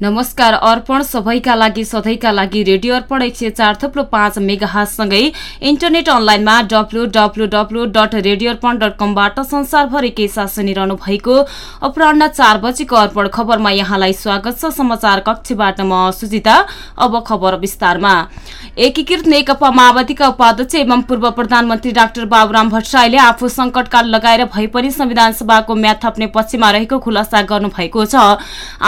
नमस्कार अर्पण सबैका लागि सधैँका लागि रेडियो अर्पण एक सय चार थप्लो पाँच मेगाहासँगै इन्टरनेट अनलाइनमा W W W dot radio Arpan dot कमबाट संसारभरि के साथ सुनिरहनु भएको अपरान्न चार बजेको अर्पण खबरमा यहाँलाई स्वागत छ। समाचार कक्षबाट म सुजिता अब खबर विस्तारमा। एकीकृत नेकपा माओवादीका उपाध्यक्ष एवं पूर्व प्रधानमन्त्री डाक्टर बाबुराम भट्टराईले आफू संकटकाल लगाएर भए पनि संविधान सभाको म्याद थप्ने पक्षमा रहेको खुलासा गर्नुभएको छ।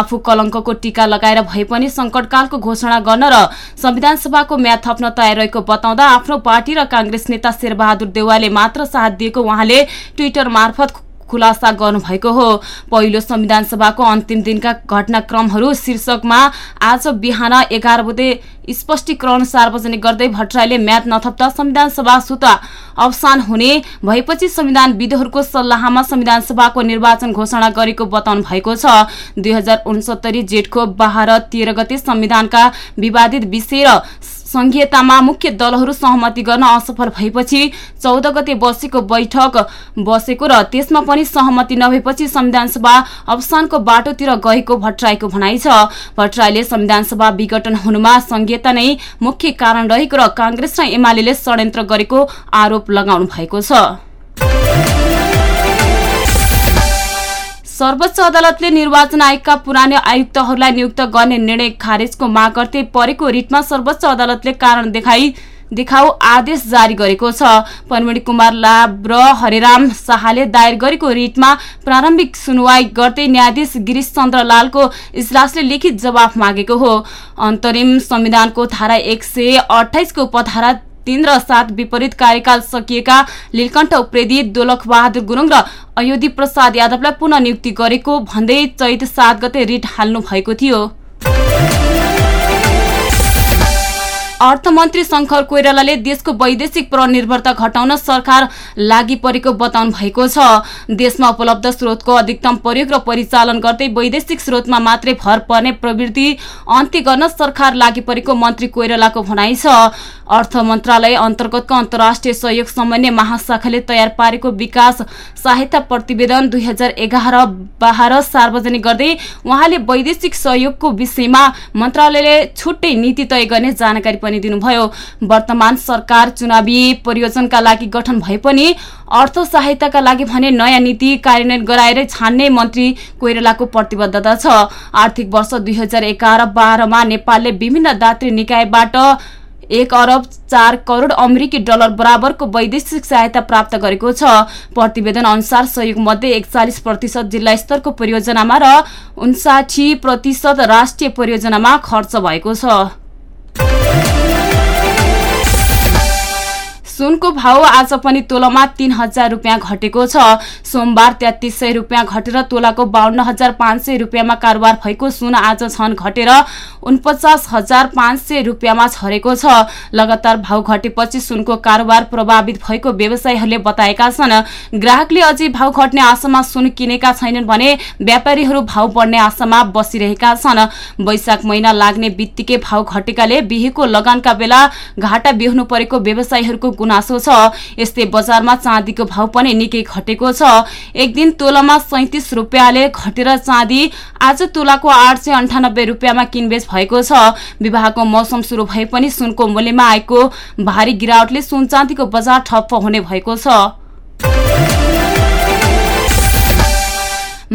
आफू कलङ्कको टीका लगाएर भए पनि संकटकालको घोषणा गर्न र संविधान सभाको म्याद थप्न तयार रहेको बताउँदा आफ्नो पार्टी र काङ्ग्रेस नेता शेरबहादुर देवालले मात्र साथ दिएको उहाँले ट्विटर मार्फत खुलासा गर्नुभएको हो। पहिलो संविधान सभाको अन्तिम दिनका घटनाक्रमहरू शीर्षकमा आज बिहान एघार बजे स्पष्टीकरण सार्वजनिक गर्दै भट्टराईले म्याद नथप्दा संविधान सभा सुत अवसान हुने भएपछि संविधान विधहरूको सल्लाहमा संविधान सभाको निर्वाचन घोषणा गरेको बताउनु भएको छ। दुई जेठको बाह्र तेह्र गते संविधानका विवादित विषय र संघीयतामा मुख्य दलहरू सहमति गर्न असफल भएपछि चौध गते बसेको बैठक बसेको र त्यसमा पनि सहमति नभएपछि संविधान सभा अवसानको बाटोतिर गएको भट्टराईको भनाइ छ। भट्टराईले संविधान सभा विघटन हुनुमा संघीयता नै मुख्य कारण रहेको र काङ्ग्रेस र एमाले षड्यन्त्र गरेको आरोप लगाउनु भएको छ। सर्वोच्च अदालतले निर्वाचन आयोगका पुरानो आयुक्तहरूलाई नियुक्त गर्ने निर्णय खारेजको माग गर्दै परेको रिटमा सर्वोच्च अदालतले कारण देखाई देखाउ आदेश जारी गरेको छ। पनमणि कुमार लाभ र हरिराम शाहले दायर गरेको रिटमा प्रारम्भिक सुनवाई गर्दै न्यायाधीश गिरीश चन्द्र लालको इजलासले लिखित जवाफ मागेको हो। अन्तरिम संविधानको धारा एक सय अठाइसको उपधारा तीन र सात विपरीत कार्यकाल सकिएका लीलकण्ठ उप्रेदी दोलख बहादुर गुरुङ र अयोधी प्रसाद यादवलाई पुनः नियुक्ति गरेको भन्दै चैत सात गते रिट हाल्नु भएको थियो। अर्थमन्त्री शङ्कर कोइरालाले देशको वैदेशिक प्रनिर्भरता घटाउन सरकार लागि परेको बताउनु भएको छ। देशमा उपलब्ध स्रोतको अधिकतम प्रयोग र परिचालन गर्दै वैदेशिक स्रोतमा मात्रै भर पर्ने प्रवृत्ति अन्त्य गर्न सरकार लागि परेको मन्त्री कोइरालाको भनाइ छ। अर्थ मन्त्रालय अन्तर्गतको अन्तर्राष्ट्रिय सहयोग समन्वय महाशाखाले तयार पारेको विकास सहायता प्रतिवेदन दुई हजार एघार बाह्र सार्वजनिक गर्दै उहाँले वैदेशिक सहयोगको विषयमा मन्त्रालयले छुट्टै नीति तय गर्ने जानकारी पनि दिनुभयो। वर्तमान सरकार चुनावी परियोजनका लागि गठन भए पनि अर्थ सहायताका लागि भने नयाँ नीति कार्यान्वयन गराएर छान्ने मन्त्री कोइरालाको प्रतिबद्धता छ। आर्थिक वर्ष दुई हजार एघार बाह्रमा नेपालले विभिन्न दात्री निकायबाट एक अरब चार करोड अमेरिकी डलर बराबरको वैदेशिक सहायता प्राप्त गरेको छ। प्रतिवेदन अनुसार सहयोग मध्ये एकचालिस प्रतिशत जिल्ला स्तरको परियोजनामा र उन्साठी प्रतिशत राष्ट्रिय परियोजनामा खर्च भएको छ। सुनको भाव आज पनि तोलामा तीन हजार रुपियाँ घटेको छ। सोमबार तेत्तिस सय रुपियाँ घटेर तोलाको बाहन्न हजार पाँच सय रुपियाँमा कारोबार भएको सुन आज छन् घटेर उनपचास हजार पाँच सय रुपियाँमा झरेको छ। लगातार भाव घटेपछि सुनको कारोबार प्रभावित भएको व्यवसायीहरूले बताएका छन् ग्राहकले अझै भाव घट्ने आशामा सुन किनेका छैनन् भने व्यापारीहरू भाव बढ्ने आशामा बसिरहेका छन्। वैशाख महिना लाग्ने बित्तिकै भाव घटेकाले बिहेको लगानका बेला घाटा बेहोर्नु परेको व्यवसायीहरूको गुनासो छ। यस्तै बजारमा चाँदीको भाव पनि निकै घटेको छ। एक दिन तोलामा सैतिस रुपियाँले घटेर चाँदी आज तोलाको आठ सय अन्ठानब्बे रुपियाँमा किनबेच भएको छ। विवाहको मौसम सुरु भए पनि सुनको मूल्यमा आएको भारी गिरावटले सुन चाँदीको बजार ठप्प हुने भएको छ।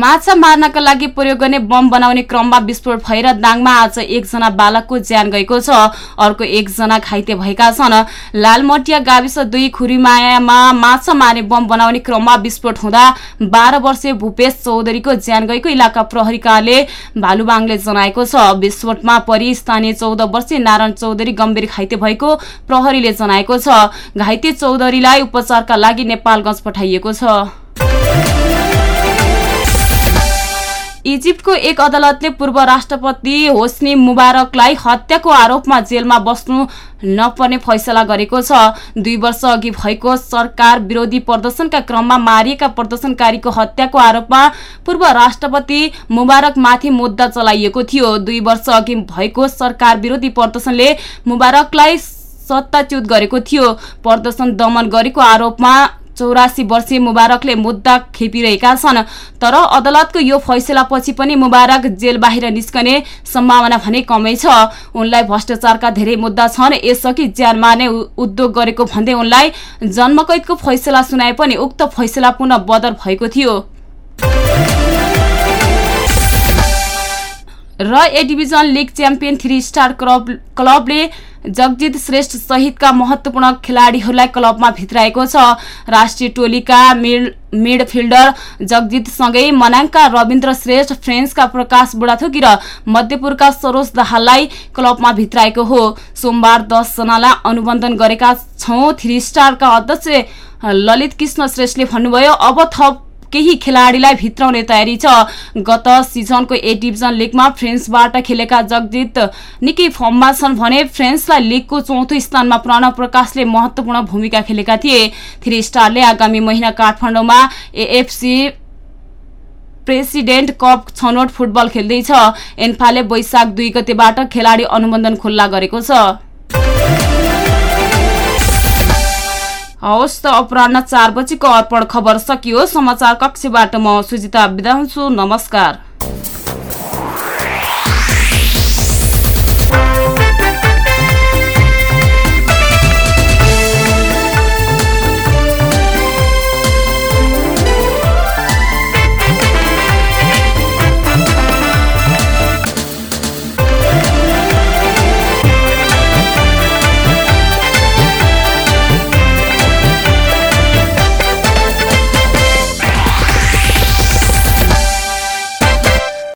माछा मार्नका लागि प्रयोग गर्ने बम बनाउने क्रममा विस्फोट भएर दाङमा आज एकजना बालकको ज्यान गएको छ। अर्को एकजना घाइते भएका छन्। लालमटिया गाविस दुई खुरीमायामा माछा मार्ने बम बनाउने क्रममा विस्फोट हुँदा बाह्र वर्षीय भूपेश चौधरीको ज्यान गएको इलाका प्रहरीकाले भालुबाङले जनाएको छ। विस्फोटमा परि स्थानीय चौध वर्षीय नारायण चौधरी गम्भीर घाइते भएको प्रहरीले जनाएको छ। घाइते चौधरीलाई उपचारका लागि नेपालगंज पठाइएको छ। इजिप्टको एक अदालतले पूर्व राष्ट्रपति होस्नी मुबारकलाई हत्याको आरोपमा जेलमा बस्नु नपर्ने फैसला गरेको छ। दुई वर्ष अघि भएको सरकार विरोधी प्रदर्शनका क्रममा मारिएका प्रदर्शनकारीको हत्याको आरोपमा पूर्व राष्ट्रपति मुबारकमाथि मुद्दा चलाइएको थियो। दुई वर्ष अघि भएको सरकार विरोधी प्रदर्शनले मुबारकलाई सत्ताच्युत गरेको थियो। प्रदर्शन दमन गरेको आरोपमा चौरासी वर्षीय मुबारकले मुद्दा खेपिरहेका छन्। तर अदालतको यो फैसलापछि पनि मुबारक जेल बाहिर निस्कने सम्भावना भने कमै छ। उनलाई भ्रष्टाचारका धेरै मुद्दा छन्। यसअघि ज्यान मार्ने उद्योग गरेको भन्दै उनलाई जन्मकैदको फैसला सुनाए पनि उक्त फैसला पुनः बदर भएको थियो। र A division league champion three star club क्लबले जगजित श्रेष्ठ सहितका महत्वपूर्ण खेलाडीहरूलाई क्लबमा भित्राएको छ। राष्ट्रिय टोलीका मिडफिल्डर जगजितसँगै मनाङका रविन्द्र श्रेष्ठ फ्रेन्सका प्रकाश बुढाथोकी र मध्यपुरका सरोज दाहाललाई क्लबमा भित्राएको हो। सोमबार दसजनालाई अनुबन्धन गरेका छौँ थ्री स्टारका अध्यक्ष ललित कृष्ण श्रेष्ठले भन्नुभयो अब थप केही खेलाडीलाई भित्राउने तयारी छ। गत सिजनको ए डिभिजन लिगमा फ्रेन्सबाट खेलेका जगजित निकै फर्ममा छन् भने फ्रेन्सलाई लिगको चौथो स्थानमा प्रणव प्रकाशले महत्वपूर्ण भूमिका खेलेका थिए। थ्री स्टारले आगामी महिना काठमाडौँमा एएफसी प्रेसिडेन्ट कप छनौट फुटबल खेल्दैछ। एन्फाले वैशाख दुई गतेबाट खेलाडी अनुबन्धन खुल्ला गरेको छ। हवस् त अपराह चार बजीको अर्पण खबर सकियो। समाचार कक्षबाट म सुजिता बिदा हुन्छु। नमस्कार।